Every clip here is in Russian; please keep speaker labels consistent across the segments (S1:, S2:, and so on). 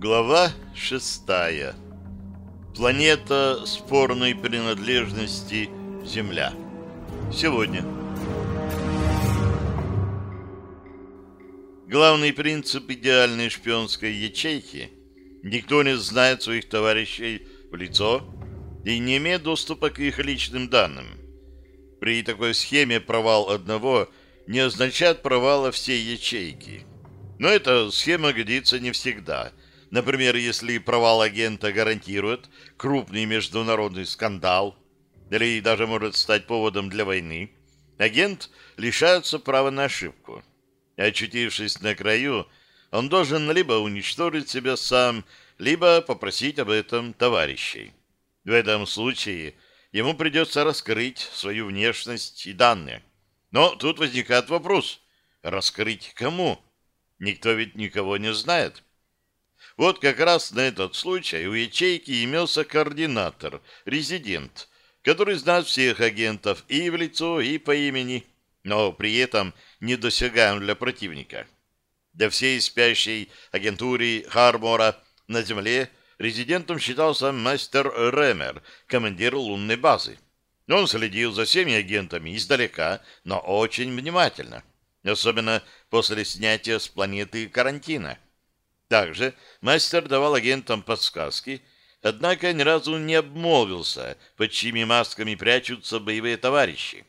S1: Глава шестая. Планета спорной принадлежности Земля. Сегодня. Главный принцип идеальной шпионской ячейки – никто не знает своих товарищей в лицо и не имеет доступа к их личным данным. При такой схеме провал одного не означает провала всей ячейки. Но эта схема годится не всегда – Например, если провал агента гарантирует крупный международный скандал или даже может стать поводом для войны, агент лишается права на ошибку. Очутившись на краю, он должен либо уничтожить себя сам, либо попросить об этом товарищей. В этом случае ему придется раскрыть свою внешность и данные. Но тут возникает вопрос, раскрыть кому? Никто ведь никого не знает. Вот как раз на этот случай у ячейки имелся координатор, резидент, который знает всех агентов и в лицо, и по имени, но при этом недосягаем для противника. Для всей спящей агентуры Хармора на Земле резидентом считался мастер Ремер, командир лунной базы. Он следил за всеми агентами издалека, но очень внимательно, особенно после снятия с планеты карантина. Также мастер давал агентам подсказки, однако ни разу не обмолвился, под чьими масками прячутся боевые товарищи.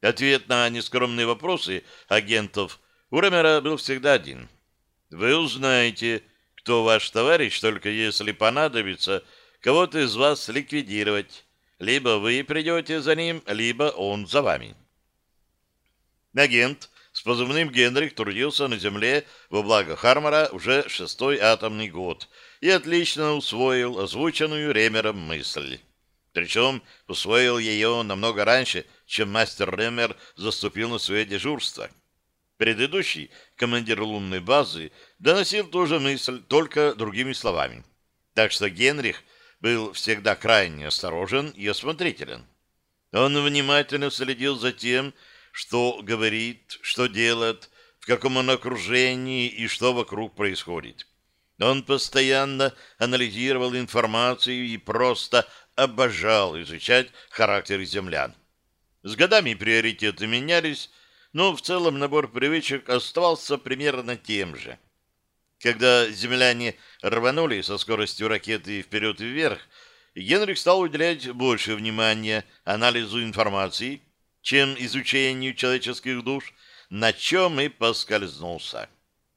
S1: Ответ на нескромные вопросы агентов у Ремера был всегда один. Вы узнаете, кто ваш товарищ, только если понадобится кого-то из вас ликвидировать. Либо вы придете за ним, либо он за вами. Агент с позывным Генрих трудился на Земле во благо Хармора уже шестой атомный год и отлично усвоил озвученную Ремером мысль. Причем усвоил ее намного раньше, чем мастер Ремер заступил на свое дежурство. Предыдущий командир лунной базы доносил ту же мысль, только другими словами. Так что Генрих был всегда крайне осторожен и осмотрителен. Он внимательно следил за тем, что говорит, что делает, в каком он окружении и что вокруг происходит. Он постоянно анализировал информацию и просто обожал изучать характер землян. С годами приоритеты менялись, но в целом набор привычек оставался примерно тем же. Когда земляне рванули со скоростью ракеты вперед и вверх, Генрих стал уделять больше внимания анализу информации чем изучению человеческих душ, на чем и поскользнулся.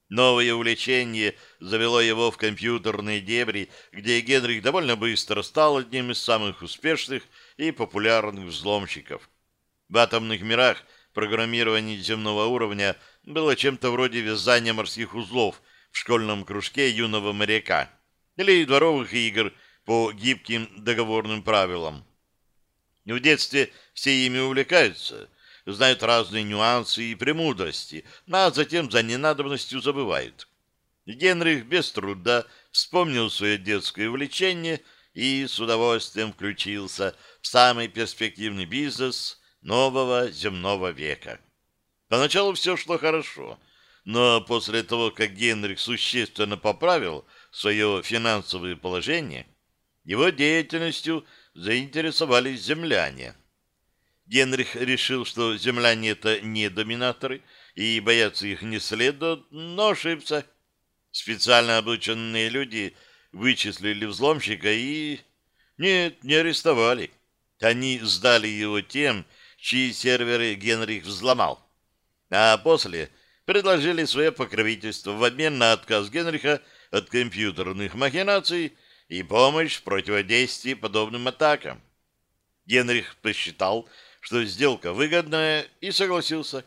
S1: Новое увлечение завело его в компьютерные дебри, где Генрих довольно быстро стал одним из самых успешных и популярных взломщиков. В атомных мирах программирование земного уровня было чем-то вроде вязания морских узлов в школьном кружке юного моряка или дворовых игр по гибким договорным правилам. В детстве все ими увлекаются, знают разные нюансы и премудрости, а затем за ненадобностью забывают. Генрих без труда вспомнил свое детское увлечение и с удовольствием включился в самый перспективный бизнес нового земного века. Поначалу все шло хорошо, но после того, как Генрих существенно поправил свое финансовое положение, его деятельностью – заинтересовались земляне. Генрих решил, что земляне — это не доминаторы, и бояться их не следует, но ошибся. Специально обученные люди вычислили взломщика и... Нет, не арестовали. Они сдали его тем, чьи серверы Генрих взломал. А после предложили свое покровительство в обмен на отказ Генриха от компьютерных махинаций и помощь в противодействии подобным атакам. Генрих посчитал, что сделка выгодная, и согласился.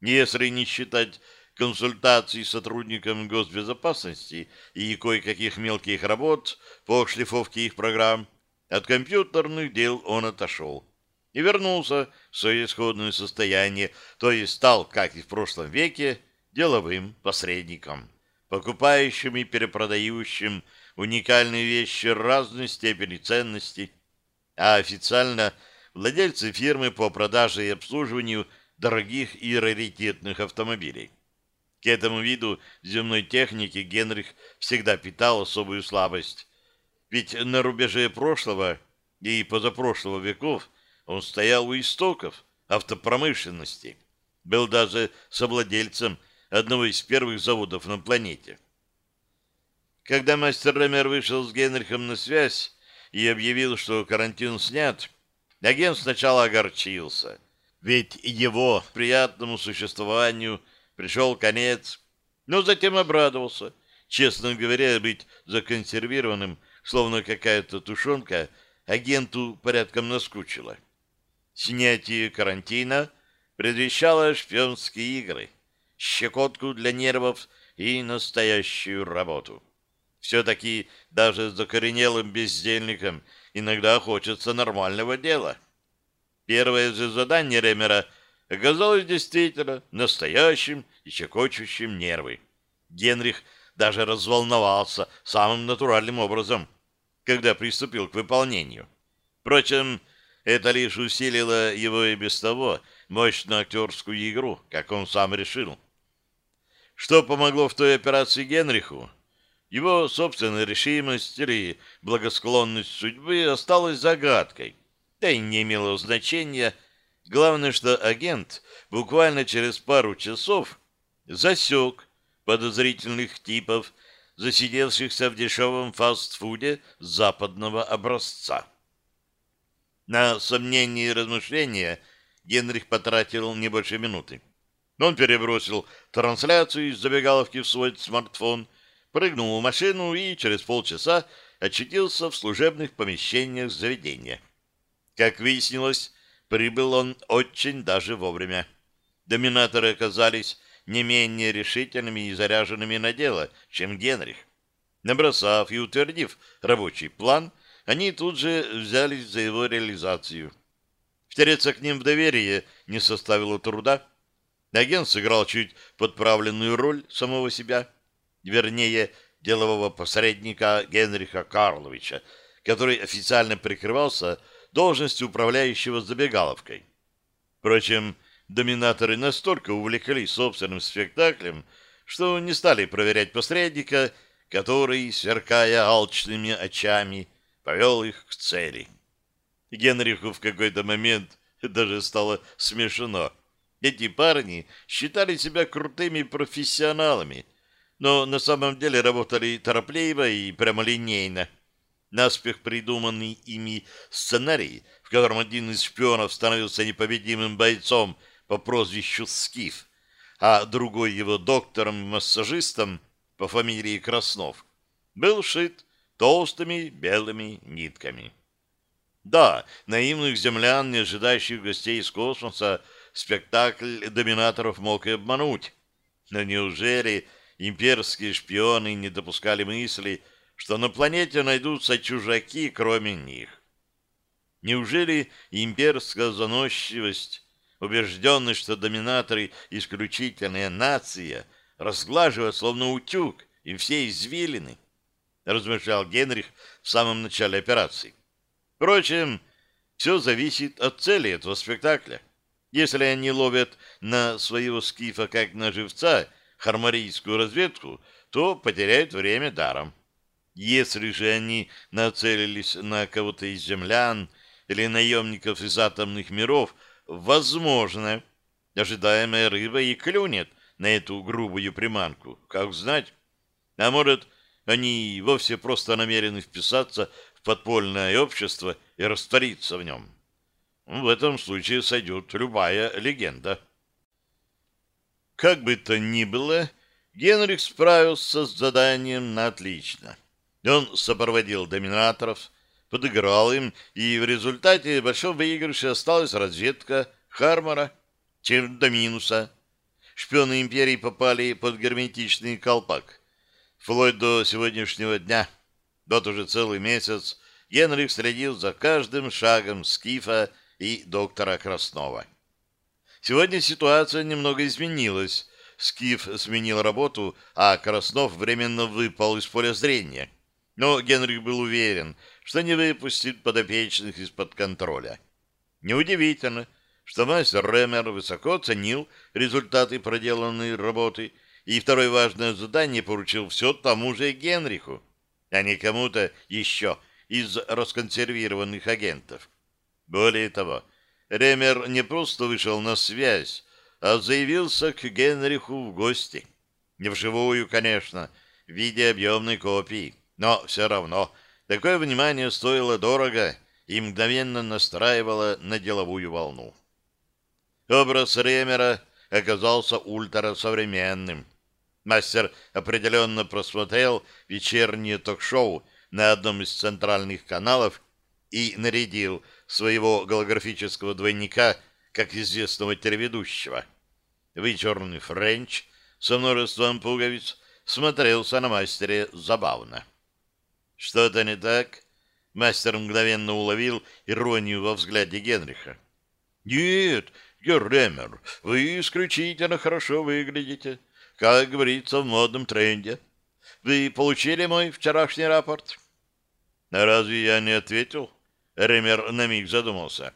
S1: Если не считать консультаций с сотрудникам госбезопасности и кое-каких мелких работ по шлифовке их программ, от компьютерных дел он отошел и вернулся в свое исходное состояние, то есть стал, как и в прошлом веке, деловым посредником, покупающим и перепродающим уникальные вещи разной степени ценности, а официально владельцы фирмы по продаже и обслуживанию дорогих и раритетных автомобилей. К этому виду земной техники Генрих всегда питал особую слабость. Ведь на рубеже прошлого и позапрошлого веков он стоял у истоков автопромышленности, был даже совладельцем одного из первых заводов на планете. Когда мастер Ремер вышел с Генрихом на связь и объявил, что карантин снят, агент сначала огорчился, ведь его приятному существованию пришел конец, но затем обрадовался. Честно говоря, быть законсервированным, словно какая-то тушенка, агенту порядком наскучило. Снятие карантина предвещало шпионские игры, щекотку для нервов и настоящую работу. Все-таки даже закоренелым бездельникам иногда хочется нормального дела. Первое же задание Ремера оказалось действительно настоящим и щекочущим нервы. Генрих даже разволновался самым натуральным образом, когда приступил к выполнению. Впрочем, это лишь усилило его и без того мощную актерскую игру, как он сам решил. Что помогло в той операции Генриху? Его собственная решимость или благосклонность судьбы осталась загадкой, да и не имело значения. Главное, что агент буквально через пару часов засек подозрительных типов, засидевшихся в дешевом фастфуде западного образца. На сомнения и размышления Генрих потратил не больше минуты. Он перебросил трансляцию из забегаловки в свой смартфон – прыгнул в машину и через полчаса очутился в служебных помещениях заведения. Как выяснилось, прибыл он очень даже вовремя. Доминаторы оказались не менее решительными и заряженными на дело, чем Генрих. Набросав и утвердив рабочий план, они тут же взялись за его реализацию. Втереться к ним в доверие не составило труда. Агент сыграл чуть подправленную роль самого себя — вернее, делового посредника Генриха Карловича, который официально прикрывался должностью управляющего забегаловкой. Впрочем, доминаторы настолько увлеклись собственным спектаклем, что не стали проверять посредника, который, сверкая алчными очами, повел их к цели. Генриху в какой-то момент даже стало смешно. Эти парни считали себя крутыми профессионалами — но на самом деле работали торопливо и прямолинейно. Наспех придуманный ими сценарий, в котором один из шпионов становился непобедимым бойцом по прозвищу Скиф, а другой его доктором-массажистом по фамилии Краснов, был шит толстыми белыми нитками. Да, наивных землян, не ожидающих гостей из космоса, спектакль доминаторов мог и обмануть. Но неужели имперские шпионы не допускали мысли, что на планете найдутся чужаки, кроме них. Неужели имперская заносчивость, убежденность, что доминаторы — исключительная нация, разглаживает словно утюг и все извилины? Размышлял Генрих в самом начале операции. Впрочем, все зависит от цели этого спектакля. Если они ловят на своего скифа как на живца — хармарийскую разведку, то потеряют время даром. Если же они нацелились на кого-то из землян или наемников из атомных миров, возможно, ожидаемая рыба и клюнет на эту грубую приманку. Как знать? А может, они вовсе просто намерены вписаться в подпольное общество и раствориться в нем. В этом случае сойдет любая легенда. Как бы то ни было, Генрих справился с заданием на отлично. Он сопроводил доминаторов, подыграл им, и в результате большом выигрыше осталась разведка Хармора, чем до минуса. Шпионы империи попали под герметичный колпак. Вплоть до сегодняшнего дня, вот уже целый месяц, Генрих следил за каждым шагом Скифа и доктора Краснова. Сегодня ситуация немного изменилась. Скиф сменил работу, а Краснов временно выпал из поля зрения. Но Генрих был уверен, что не выпустит подопечных из-под контроля. Неудивительно, что мастер Ремер высоко ценил результаты проделанной работы и второе важное задание поручил все тому же Генриху, а не кому-то еще из расконсервированных агентов. Более того, Ремер не просто вышел на связь, а заявился к Генриху в гости. Не вживую, конечно, в виде объемной копии, но все равно такое внимание стоило дорого и мгновенно настраивало на деловую волну. Образ Ремера оказался ультрасовременным. Мастер определенно просмотрел вечернее ток-шоу на одном из центральных каналов и нарядил своего голографического двойника как известного телеведущего. Вычурный френч со множеством пуговиц смотрелся на мастере забавно. Что-то не так? Мастер мгновенно уловил иронию во взгляде Генриха. Нет, Герремер, вы исключительно хорошо выглядите, как говорится в модном тренде. Вы получили мой вчерашний рапорт? Разве я не ответил? Ремер на миг задумался.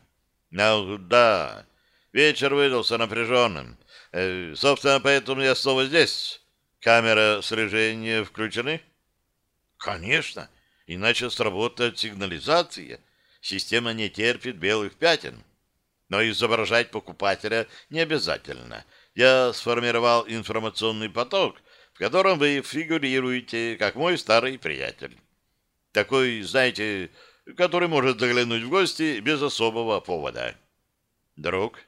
S1: Ах, да, вечер выдался напряженным. Э, собственно, поэтому я снова здесь. Камера слежения включены? Конечно, иначе сработает сигнализация. Система не терпит белых пятен. Но изображать покупателя не обязательно. Я сформировал информационный поток, в котором вы фигурируете, как мой старый приятель. Такой, знаете, который может заглянуть в гости без особого повода. Друг?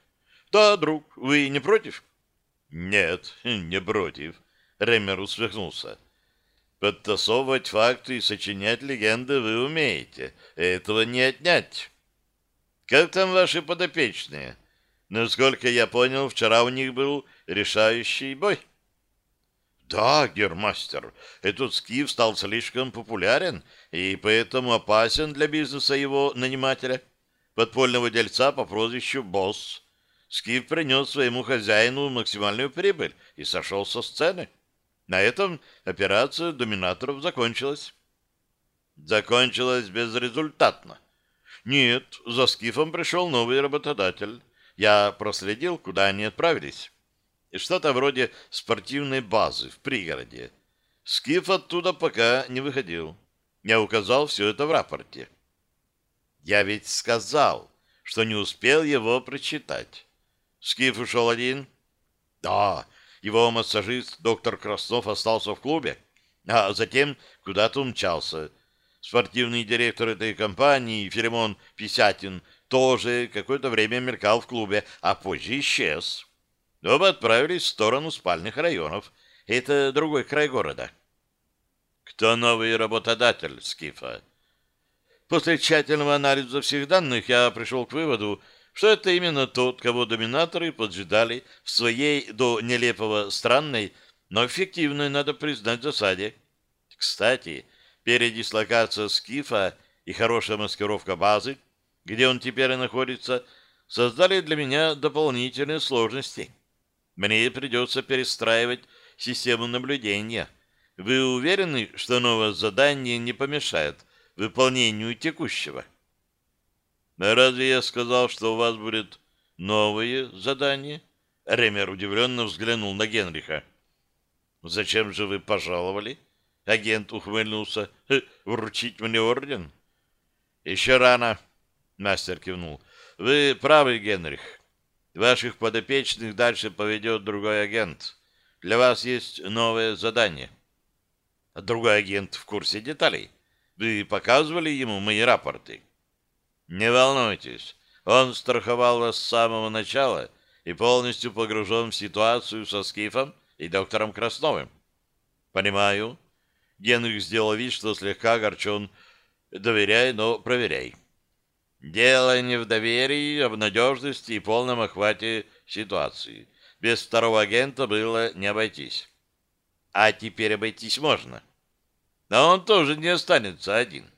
S1: Да, друг. Вы не против? Нет, не против. Ремер усмехнулся. Подтасовывать факты и сочинять легенды вы умеете. Этого не отнять. Как там ваши подопечные? Насколько я понял, вчера у них был решающий бой. Да, гермастер, этот скиф стал слишком популярен и поэтому опасен для бизнеса его нанимателя, подпольного дельца по прозвищу Босс. Скиф принес своему хозяину максимальную прибыль и сошел со сцены. На этом операция доминаторов закончилась. Закончилась безрезультатно. Нет, за Скифом пришел новый работодатель. Я проследил, куда они отправились. Что-то вроде спортивной базы в пригороде. Скиф оттуда пока не выходил. Я указал все это в рапорте. Я ведь сказал, что не успел его прочитать. Скиф ушел один? Да, его массажист доктор Краснов остался в клубе, а затем куда-то умчался. Спортивный директор этой компании, Филимон Писятин, тоже какое-то время мелькал в клубе, а позже исчез. Оба отправились в сторону спальных районов. Это другой край города. Кто новый работодатель Скифа? После тщательного анализа всех данных я пришел к выводу, что это именно тот, кого доминаторы поджидали в своей до нелепого странной, но эффективной, надо признать, засаде. Кстати, передислокация Скифа и хорошая маскировка базы, где он теперь и находится, создали для меня дополнительные сложности. Мне придется перестраивать систему наблюдения. Вы уверены, что новое задание не помешает выполнению текущего? Разве я сказал, что у вас будет новое задание? Ремер удивленно взглянул на Генриха. Зачем же вы пожаловали? Агент ухмыльнулся. Вручить мне орден? Еще рано, мастер кивнул. Вы правы, Генрих. Ваших подопечных дальше поведет другой агент. Для вас есть новое задание. Другой агент в курсе деталей. Вы показывали ему мои рапорты? Не волнуйтесь. Он страховал вас с самого начала и полностью погружен в ситуацию со Скифом и доктором Красновым. Понимаю. Генрих сделал вид, что слегка огорчен. Доверяй, но проверяй. Дело не в доверии, а в надежности и полном охвате ситуации. Без второго агента было не обойтись. А теперь обойтись можно. Но он тоже не останется один.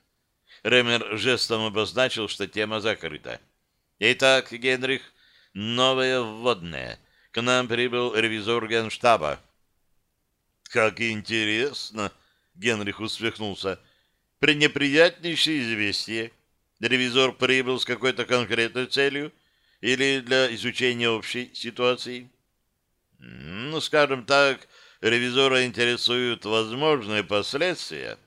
S1: Ремер жестом обозначил, что тема закрыта. Итак, Генрих, новое вводное. К нам прибыл ревизор генштаба. Как интересно, Генрих усмехнулся. Пренеприятнейшее известие. Ревизор прибыл с какой-то конкретной целью или для изучения общей ситуации? Ну, скажем так, ревизора интересуют возможные последствия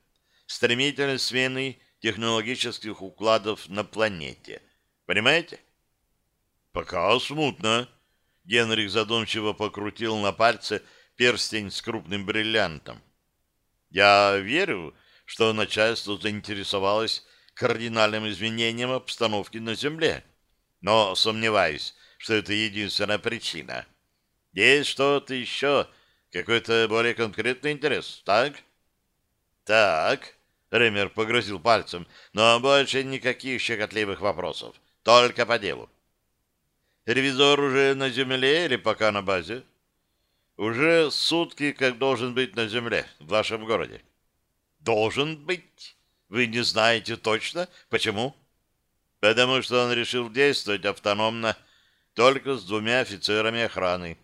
S1: стремительной смены технологических укладов на планете. Понимаете? Пока смутно. Генрих задумчиво покрутил на пальце перстень с крупным бриллиантом. Я верю, что начальство заинтересовалось кардинальным изменением обстановки на Земле, но сомневаюсь, что это единственная причина. Есть что-то еще, какой-то более конкретный интерес, так? Так, Ремер погрозил пальцем, но больше никаких щекотливых вопросов, только по делу. Ревизор уже на земле или пока на базе? Уже сутки, как должен быть на земле, в вашем городе. Должен быть? Вы не знаете точно? Почему? Потому что он решил действовать автономно, только с двумя офицерами охраны.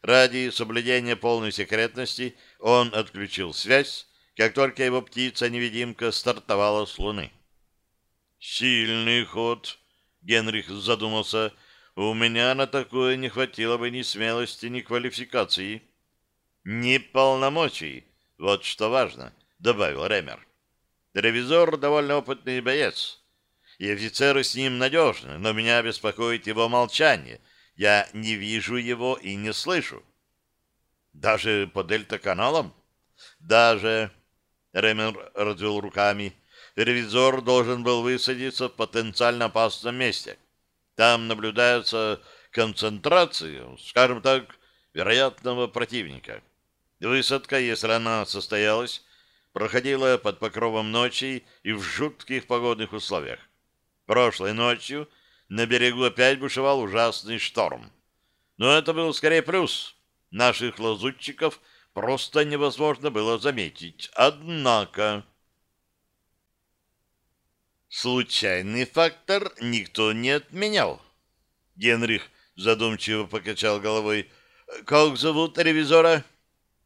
S1: Ради соблюдения полной секретности он отключил связь, как только его птица-невидимка стартовала с Луны. «Сильный ход», — Генрих задумался, — «у меня на такое не хватило бы ни смелости, ни квалификации». «Ни полномочий, вот что важно», — добавил Ремер. «Ревизор довольно опытный боец, и офицеры с ним надежны, но меня беспокоит его молчание. Я не вижу его и не слышу». «Даже по дельта-каналам?» «Даже...» Ремер развел руками. Ревизор должен был высадиться в потенциально опасном месте. Там наблюдается концентрация, скажем так, вероятного противника. Высадка, если она состоялась, проходила под покровом ночи и в жутких погодных условиях. Прошлой ночью на берегу опять бушевал ужасный шторм. Но это был скорее плюс. Наших лазутчиков – просто невозможно было заметить. Однако... Случайный фактор никто не отменял. Генрих задумчиво покачал головой. «Как зовут ревизора?»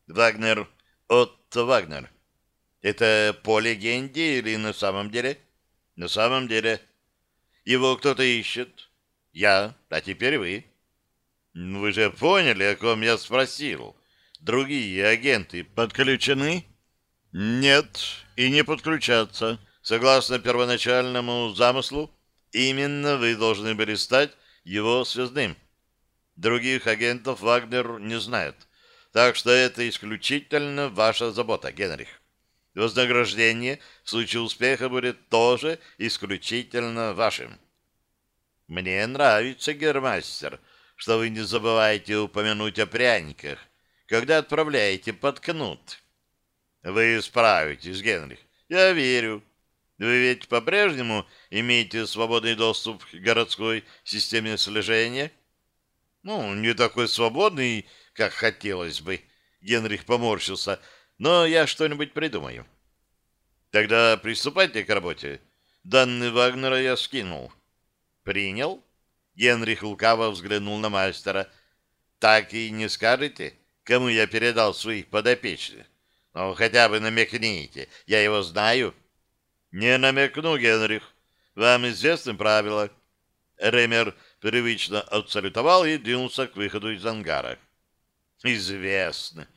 S1: «Вагнер. Отто Вагнер». «Это по легенде или на самом деле?» «На самом деле». «Его кто-то ищет?» «Я. А теперь вы». «Вы же поняли, о ком я спросил?» Другие агенты подключены? Нет, и не подключаться. Согласно первоначальному замыслу, именно вы должны были стать его связным. Других агентов Вагнер не знает. Так что это исключительно ваша забота, Генрих. Вознаграждение в случае успеха будет тоже исключительно вашим. Мне нравится, гермастер, что вы не забываете упомянуть о пряниках когда отправляете под кнут. Вы справитесь, Генрих. Я верю. Вы ведь по-прежнему имеете свободный доступ к городской системе слежения? Ну, не такой свободный, как хотелось бы. Генрих поморщился. Но я что-нибудь придумаю. Тогда приступайте к работе. Данные Вагнера я скинул. Принял? Генрих лукаво взглянул на мастера. Так и не скажете? кому я передал своих подопечных. Ну, хотя бы намекните, я его знаю. Не намекну, Генрих. Вам известны правила. Ремер привычно отсалютовал и двинулся к выходу из ангара. Известно.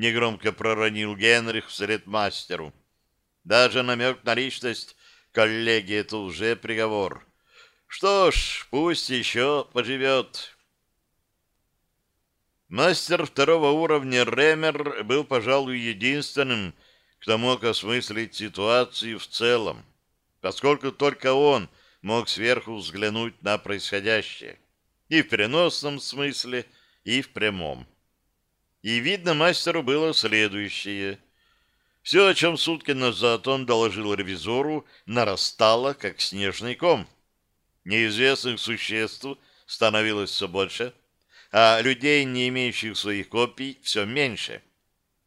S1: Негромко проронил Генрих вслед мастеру. Даже намек на личность коллеги — это уже приговор. Что ж, пусть еще поживет. Мастер второго уровня Ремер был, пожалуй, единственным, кто мог осмыслить ситуацию в целом, поскольку только он мог сверху взглянуть на происходящее, и в переносном смысле, и в прямом. И видно мастеру было следующее. Все, о чем сутки назад он доложил ревизору, нарастало, как снежный ком. Неизвестных существ становилось все больше, а людей, не имеющих своих копий, все меньше.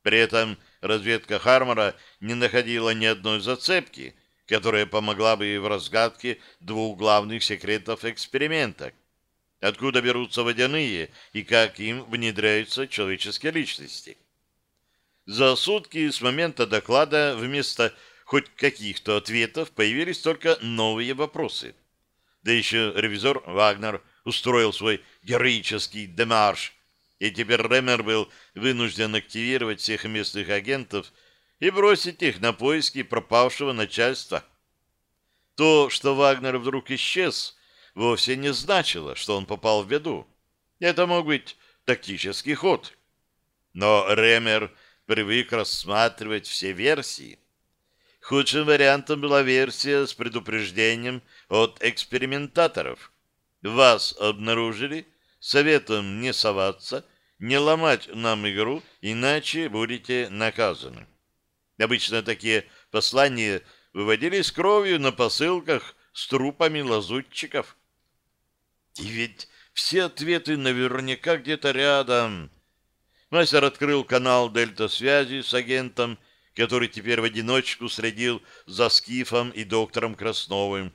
S1: При этом разведка Хармора не находила ни одной зацепки, которая помогла бы в разгадке двух главных секретов эксперимента. Откуда берутся водяные и как им внедряются человеческие личности. За сутки с момента доклада вместо хоть каких-то ответов появились только новые вопросы. Да еще ревизор Вагнер устроил свой героический демарш и теперь Ремер был вынужден активировать всех местных агентов и бросить их на поиски пропавшего начальства. То, что Вагнер вдруг исчез, вовсе не значило, что он попал в беду. Это мог быть тактический ход. Но Ремер привык рассматривать все версии. Худшим вариантом была версия с предупреждением от экспериментаторов. Вас обнаружили, советом не соваться, не ломать нам игру, иначе будете наказаны. Обычно такие послания выводились кровью на посылках с трупами лазутчиков. И ведь все ответы наверняка где-то рядом. Мастер открыл канал дельта-связи с агентом, который теперь в одиночку следил за Скифом и доктором Красновым.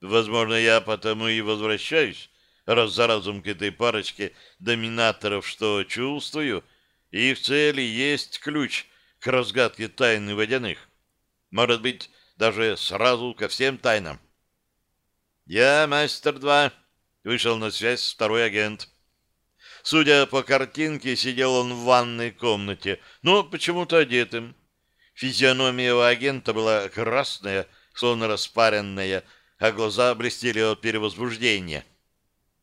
S1: Возможно, я потому и возвращаюсь раз за разом к этой парочке доминаторов, что чувствую, их цели есть ключ к разгадке тайны водяных. Может быть, даже сразу ко всем тайнам. Я, мастер-2, вышел на связь второй агент. Судя по картинке, сидел он в ванной комнате, но почему-то одетым. Физиономия у агента была красная, словно распаренная, а глаза блестели от перевозбуждения.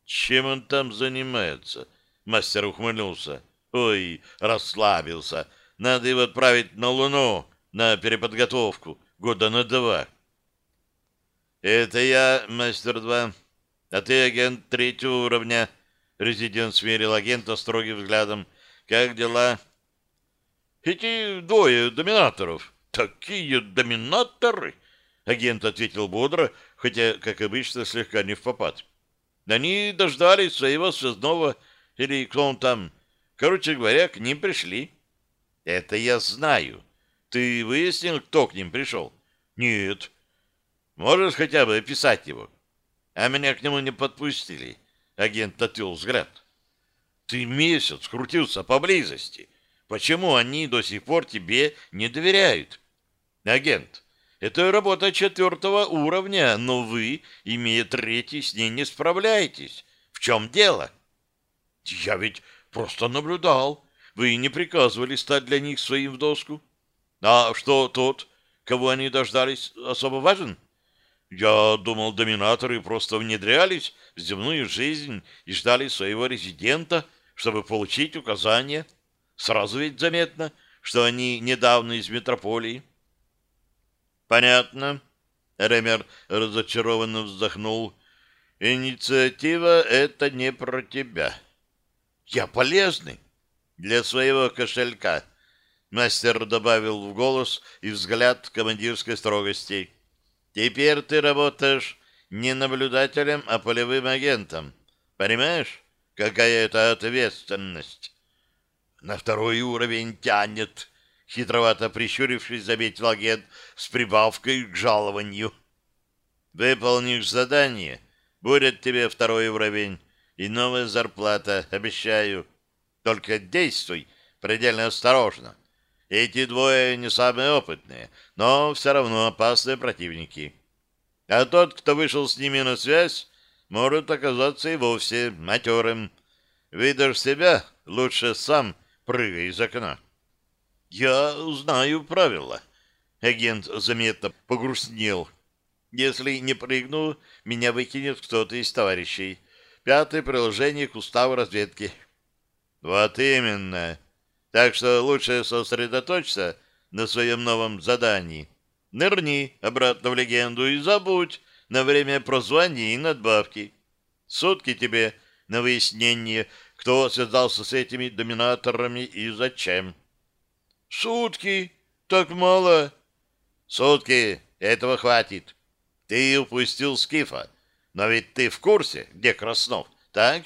S1: «Чем он там занимается?» Мастер ухмыльнулся. «Ой, расслабился. Надо его отправить на Луну, на переподготовку, года на два». «Это я, мастер-2. А ты агент третьего уровня. Резидент смерил агента строгим взглядом. Как дела? Эти двое доминаторов. Такие доминаторы! Агент ответил бодро, хотя, как обычно, слегка не в попад. Они дождались своего связного, или кто он там. Короче говоря, к ним пришли. Это я знаю. Ты выяснил, кто к ним пришел? Нет. Можешь хотя бы описать его? А меня к нему не подпустили. Агент взгляд. Ты месяц крутился поблизости. Почему они до сих пор тебе не доверяют? Агент, это работа четвертого уровня, но вы, имея третий, с ней не справляетесь. В чем дело? Я ведь просто наблюдал. Вы не приказывали стать для них своим в доску. А что тот, кого они дождались, особо важен? — я думал, доминаторы просто внедрялись в земную жизнь и ждали своего резидента, чтобы получить указания. Сразу ведь заметно, что они недавно из метрополии. Понятно. Ремер разочарованно вздохнул. Инициатива — это не про тебя. Я полезный для своего кошелька. Мастер добавил в голос и взгляд командирской строгости. Теперь ты работаешь не наблюдателем, а полевым агентом. Понимаешь, какая это ответственность? На второй уровень тянет, хитровато прищурившись, заметил агент с прибавкой к жалованию. Выполнишь задание, будет тебе второй уровень и новая зарплата, обещаю. Только действуй предельно осторожно. Эти двое не самые опытные, но все равно опасные противники. А тот, кто вышел с ними на связь, может оказаться и вовсе матерым. Видишь себя, лучше сам прыгай из окна. Я знаю правила. Агент заметно погрустнел. Если не прыгну, меня выкинет кто-то из товарищей. Пятое приложение к уставу разведки. Вот именно. Так что лучше сосредоточься на своем новом задании. Нырни обратно в легенду и забудь на время прозвания и надбавки. Сутки тебе на выяснение, кто связался с этими доминаторами и зачем. Сутки? Так мало? Сутки. Этого хватит. Ты упустил Скифа. Но ведь ты в курсе, где Краснов, так?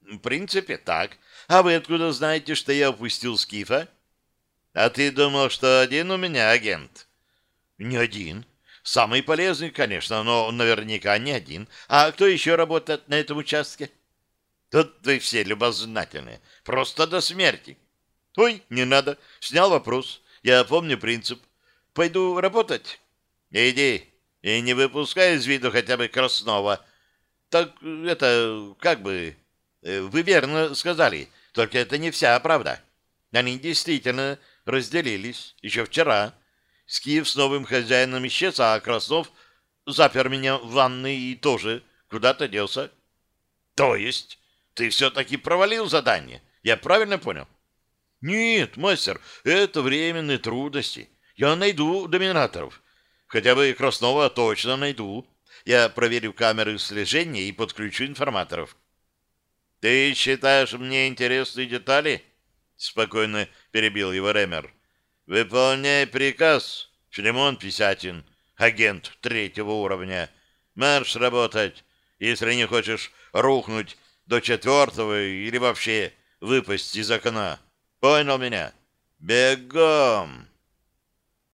S1: В принципе, так. А вы откуда знаете, что я упустил Скифа? А ты думал, что один у меня агент? Не один. Самый полезный, конечно, но наверняка не один. А кто еще работает на этом участке? Тут вы все любознательные. Просто до смерти. Ой, не надо. Снял вопрос. Я помню принцип. Пойду работать. Иди. И не выпускай из виду хотя бы Краснова. Так это, как бы... Э, вы верно сказали, только это не вся правда. Они действительно разделились еще вчера. Скиф с новым хозяином исчез, а Краснов запер меня в ванной и тоже куда-то делся. То есть ты все-таки провалил задание? Я правильно понял? Нет, мастер, это временные трудности. Я найду доминаторов. Хотя бы Краснова точно найду. Я проверю камеры слежения и подключу информаторов. Ты считаешь мне интересные детали? Спокойно перебил его Ремер. Выполняй приказ, Филимон Писятин, агент третьего уровня. Марш работать, если не хочешь рухнуть до четвертого или вообще выпасть из окна. Понял меня? Бегом!